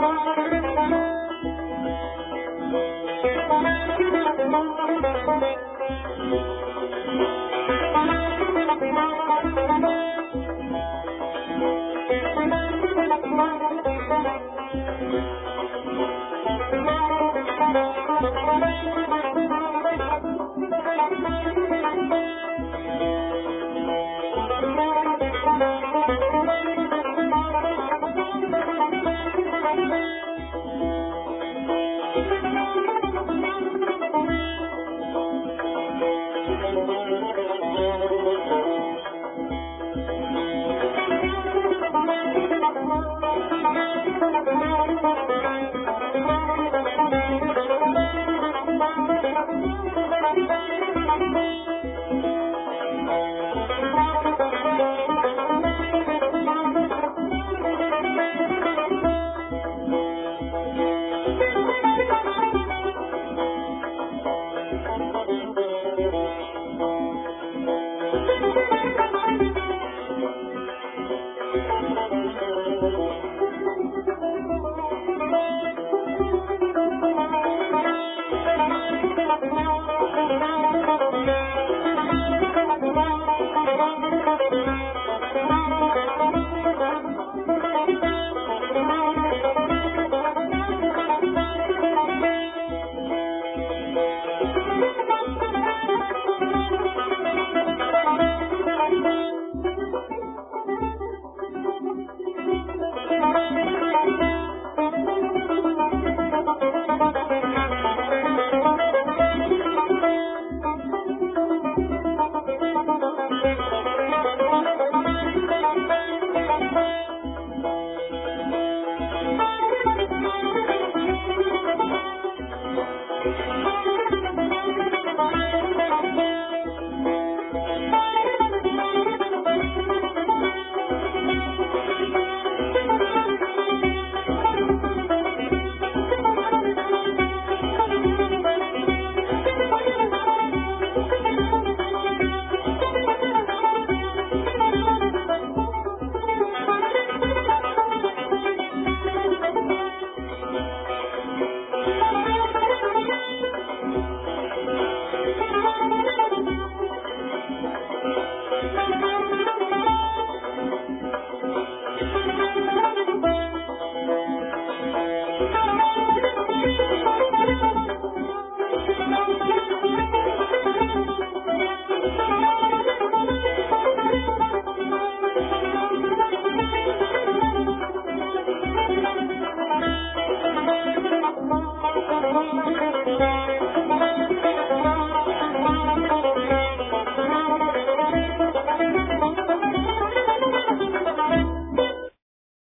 ¡Vamos a ver Thank you.